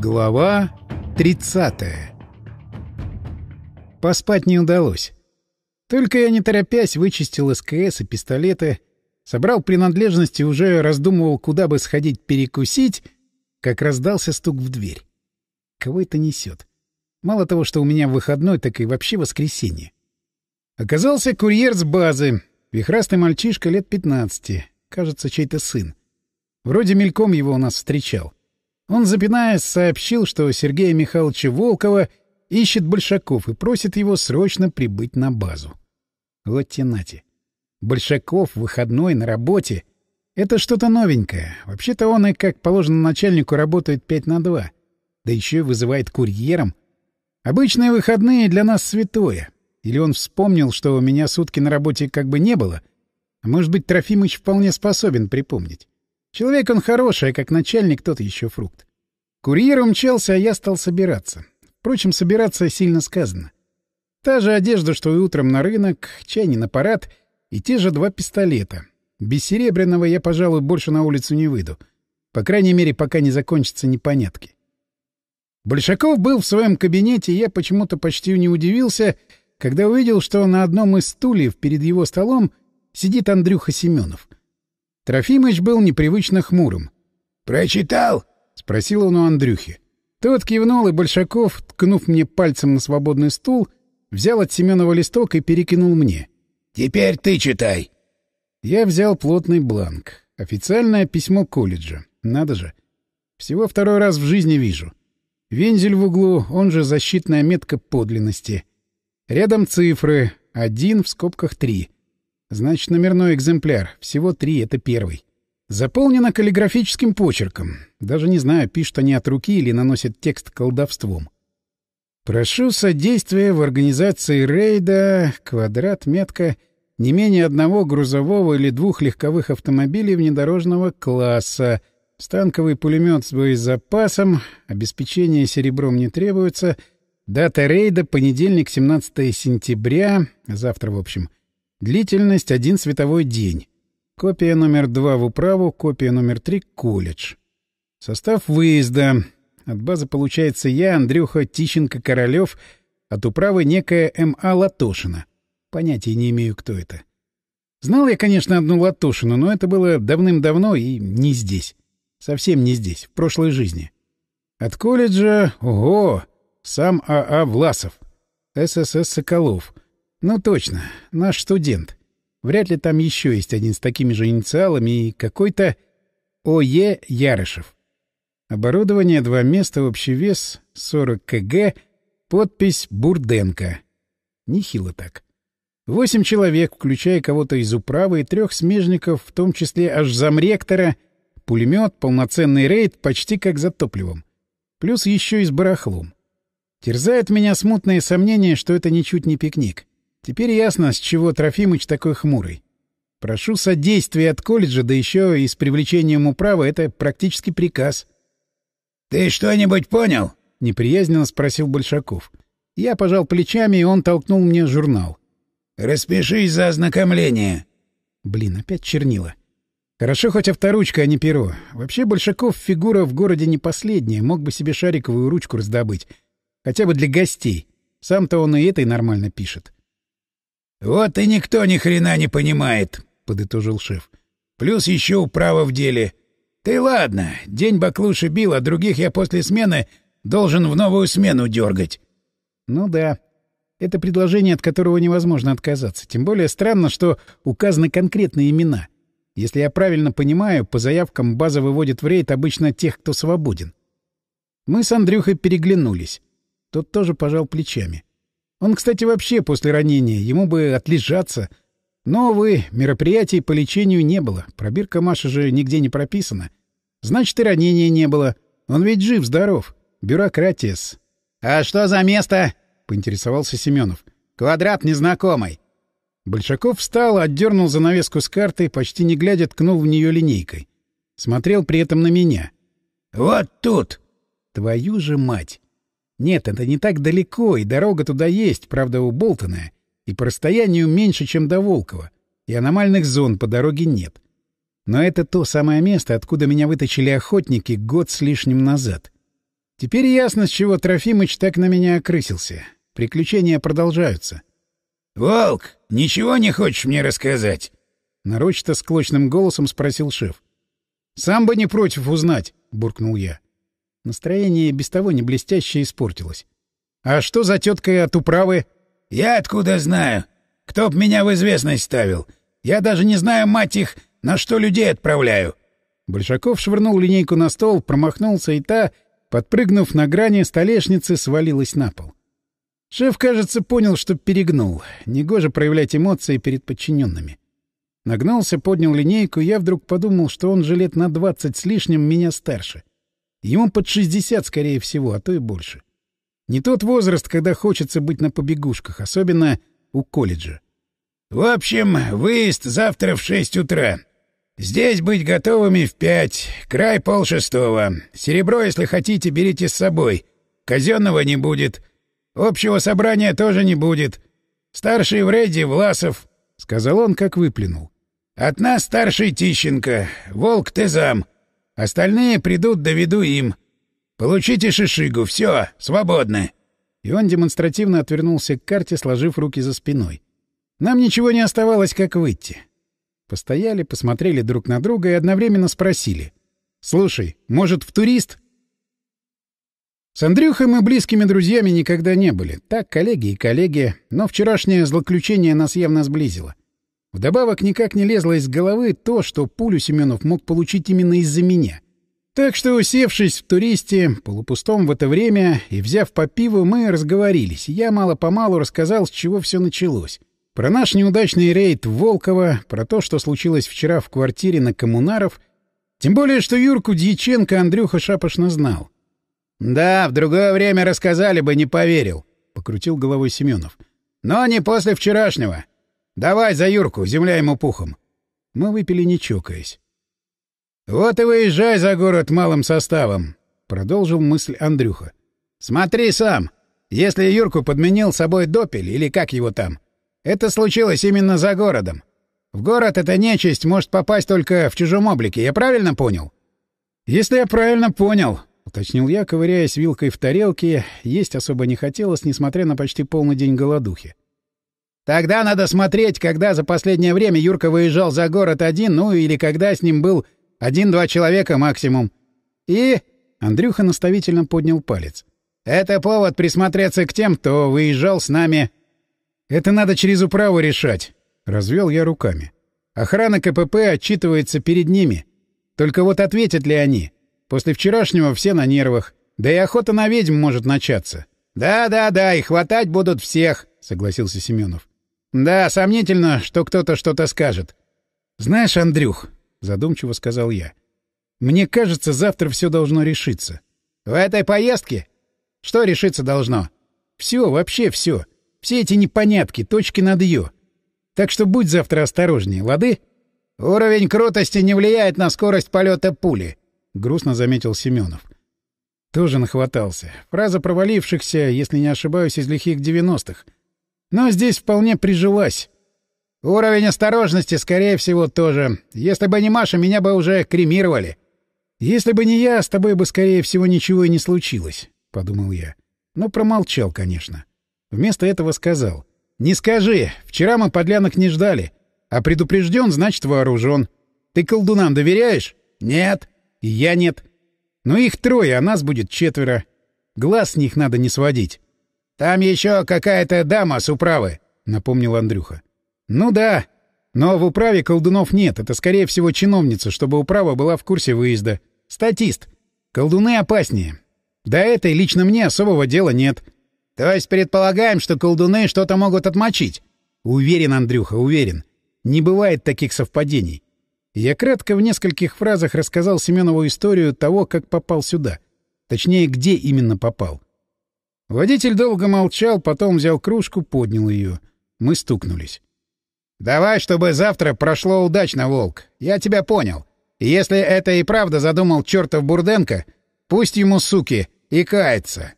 Глава 30 Поспать не удалось. Только я, не торопясь, вычистил СКС и пистолеты, собрал принадлежности и уже раздумывал, куда бы сходить перекусить, как раздался стук в дверь. Кого это несет? Мало того, что у меня выходной, так и вообще воскресенье. Оказался курьер с базы, вихрастый мальчишка лет 15, кажется, чей-то сын. Вроде мельком его у нас встречал. Он, запинаясь, сообщил, что Сергея Михайловича Волкова ищет Большаков и просит его срочно прибыть на базу. Вот тенати. Большаков выходной на работе — это что-то новенькое. Вообще-то он и, как положено начальнику, работает пять на два. Да еще и вызывает курьером. Обычные выходные для нас святое. Или он вспомнил, что у меня сутки на работе как бы не было. А может быть, Трофимыч вполне способен припомнить. Человек он хороший, а как начальник тот еще фрукт. Курьер умчался, а я стал собираться. Впрочем, собираться сильно сказано. Та же одежда, что и утром на рынок, чайный аппарат и те же два пистолета. Без серебряного я, пожалуй, больше на улицу не выйду. По крайней мере, пока не закончатся непонятки. Большаков был в своем кабинете, и я почему-то почти не удивился, когда увидел, что на одном из стульев перед его столом сидит Андрюха Семенов. Трофимыч был непривычно хмурым. «Прочитал?» — спросил он у Андрюхи. Тот кивнул, и Большаков, ткнув мне пальцем на свободный стул, взял от Семенова листок и перекинул мне. «Теперь ты читай». Я взял плотный бланк. Официальное письмо колледжа. Надо же. Всего второй раз в жизни вижу. Вензель в углу, он же защитная метка подлинности. Рядом цифры. Один в скобках три. Значит, номерной экземпляр. Всего три, это первый. Заполнено каллиграфическим почерком. Даже не знаю, пишут они от руки или наносят текст колдовством. Прошу содействия в организации рейда, квадрат, метка, не менее одного грузового или двух легковых автомобилей внедорожного класса, станковый пулемет с боезапасом, обеспечение серебром не требуется, дата рейда — понедельник, 17 сентября, завтра, в общем — Длительность — один световой день. Копия номер два в управу, копия номер три — колледж. Состав выезда. От базы получается я, Андрюха Тищенко-Королёв, от управы некая М.А. Латошина. Понятия не имею, кто это. Знал я, конечно, одну Латошину, но это было давным-давно и не здесь. Совсем не здесь, в прошлой жизни. От колледжа... Ого! Сам А.А. Власов. ССС Соколов — ну точно, наш студент. Вряд ли там еще есть один с такими же инициалами и какой-то О.Е. Ярышев. Оборудование два места, общий вес 40 кг, подпись Бурденко. Нехило так. Восемь человек, включая кого-то из управы и трех смежников, в том числе аж замректора, пулемет, полноценный рейд, почти как за топливом. Плюс еще и с барахлом. Терзает меня смутные сомнения, что это ничуть не пикник. Теперь ясно, с чего Трофимыч такой хмурый. Прошу содействия от колледжа, да еще и с привлечением управы — это практически приказ. — Ты что-нибудь понял? — неприязненно спросил Большаков. Я пожал плечами, и он толкнул мне журнал. — Распишись за ознакомление. Блин, опять чернила. Хорошо хоть авторучка, а не перо. Вообще Большаков фигура в городе не последняя, мог бы себе шариковую ручку раздобыть. Хотя бы для гостей. Сам-то он и этой нормально пишет. — «Вот и никто ни хрена не понимает», — подытожил шеф. «Плюс еще управа в деле. Ты ладно, день баклуши бил, а других я после смены должен в новую смену дергать». «Ну да. Это предложение, от которого невозможно отказаться. Тем более странно, что указаны конкретные имена. Если я правильно понимаю, по заявкам база выводит в рейд обычно тех, кто свободен». Мы с Андрюхой переглянулись. Тот тоже пожал плечами. Он, кстати, вообще после ранения, ему бы отлежаться. Но, увы, мероприятий по лечению не было. Пробирка Маши же нигде не прописана. Значит, и ранения не было. Он ведь жив-здоров. Бюрократия-с. — А что за место? — поинтересовался Семенов. — Квадрат незнакомый. Большаков встал, отдернул занавеску с карты, почти не глядя ткнул в нее линейкой. Смотрел при этом на меня. — Вот тут! — Твою же мать! Нет, это не так далеко, и дорога туда есть, правда, уболтанная, и по расстоянию меньше, чем до Волкова, и аномальных зон по дороге нет. Но это то самое место, откуда меня вытащили охотники год с лишним назад. Теперь ясно, с чего Трофимыч так на меня окрысился. Приключения продолжаются. — Волк, ничего не хочешь мне рассказать? — нарочито склочным голосом спросил шеф. — Сам бы не против узнать, — буркнул я. Настроение без того не блестяще испортилось. — А что за теткой от управы? — Я откуда знаю? Кто б меня в известность ставил? Я даже не знаю, мать их, на что людей отправляю. Большаков швырнул линейку на стол, промахнулся, и та, подпрыгнув на грани столешницы, свалилась на пол. Шеф, кажется, понял, что перегнул. Негоже проявлять эмоции перед подчиненными. Нагнался, поднял линейку, и я вдруг подумал, что он же лет на двадцать с лишним меня старше. Ему под шестьдесят, скорее всего, а то и больше. Не тот возраст, когда хочется быть на побегушках, особенно у колледжа. — В общем, выезд завтра в шесть утра. Здесь быть готовыми в пять, край полшестого. Серебро, если хотите, берите с собой. Казенного не будет. Общего собрания тоже не будет. Старший в рейде Власов, — сказал он, как выплюнул. От нас старший Тищенко, Волк ты зам. Остальные придут, доведу им. Получите шишигу, все, свободны. И он демонстративно отвернулся к карте, сложив руки за спиной. Нам ничего не оставалось, как выйти. Постояли, посмотрели друг на друга и одновременно спросили. «Слушай, может, в турист?» С Андрюхой мы близкими друзьями никогда не были. Так, коллеги и коллеги, но вчерашнее злоключение нас явно сблизило. Вдобавок никак не лезло из головы то, что пулю Семенов мог получить именно из-за меня. Так что, усевшись в туристе, полупустом в это время, и взяв по пиву, мы разговорились. Я мало-помалу рассказал, с чего все началось. Про наш неудачный рейд в Волково, про то, что случилось вчера в квартире на Коммунаров. Тем более, что Юрку Дьяченко Андрюха шапошно знал. «Да, в другое время рассказали бы, не поверил», — покрутил головой Семенов. «Но не после вчерашнего. Давай за Юрку, земля ему пухом». Мы выпили, не чокаясь. «Вот и выезжай за город малым составом», — продолжил мысль Андрюха. «Смотри сам. Если Юрку подменил собой допель, или как его там, это случилось именно за городом. В город эта нечисть может попасть только в чужом облике, я правильно понял? Если я правильно понял, уточнил я, ковыряясь вилкой в тарелке, есть особо не хотелось, несмотря на почти полный день голодухи. Тогда надо смотреть, когда за последнее время Юрка выезжал за город один, ну или когда с ним был один-два человека максимум. И... Андрюха наставительно поднял палец. Это повод присмотреться к тем, кто выезжал с нами это надо через управу решать. Развел я руками. Охрана КПП отчитывается перед ними. Только вот ответят ли они? После вчерашнего все на нервах. Да и охота на ведьм может начаться. Да-да-да, и хватать будут всех, согласился Семенов. Да, сомнительно, что кто-то что-то скажет. Знаешь, Андрюх, задумчиво сказал я. Мне кажется, завтра все должно решиться. В этой поездке? Что решиться должно? Все, вообще все. Все эти непонятки, точки над «ё». Так что будь завтра осторожнее, лады? Уровень крутости не влияет на скорость полета пули, — грустно заметил Семенов. Тоже нахватался. Фраза провалившихся, если не ошибаюсь, из лихих девяностых. Но здесь вполне прижилась. Уровень осторожности, скорее всего, тоже. Если бы не Маша, меня бы уже кремировали. Если бы не я, с тобой бы, скорее всего, ничего и не случилось, — подумал я. Но промолчал, конечно. Вместо этого сказал. «Не скажи. Вчера мы подлянок не ждали. А предупрежден, значит вооружен. Ты колдунам доверяешь?» «Нет». «И я нет. Но их трое, а нас будет четверо. Глаз с них надо не сводить». «Там еще какая-то дама с управы», — напомнил Андрюха. «Ну да. Но в управе колдунов нет. Это, скорее всего, чиновница, чтобы управа была в курсе выезда. Статист. Колдуны опаснее. До этой лично мне особого дела нет». То есть предполагаем, что колдуны что-то могут отмочить? Уверен, Андрюха, уверен. Не бывает таких совпадений. Я кратко в нескольких фразах рассказал Семенову историю того, как попал сюда. Точнее, где именно попал. Водитель долго молчал, потом взял кружку, поднял ее. Мы стукнулись. «Давай, чтобы завтра прошло удачно, Волк. Я тебя понял. если это и правда задумал чертов Бурденко, пусть ему, суки, и кается».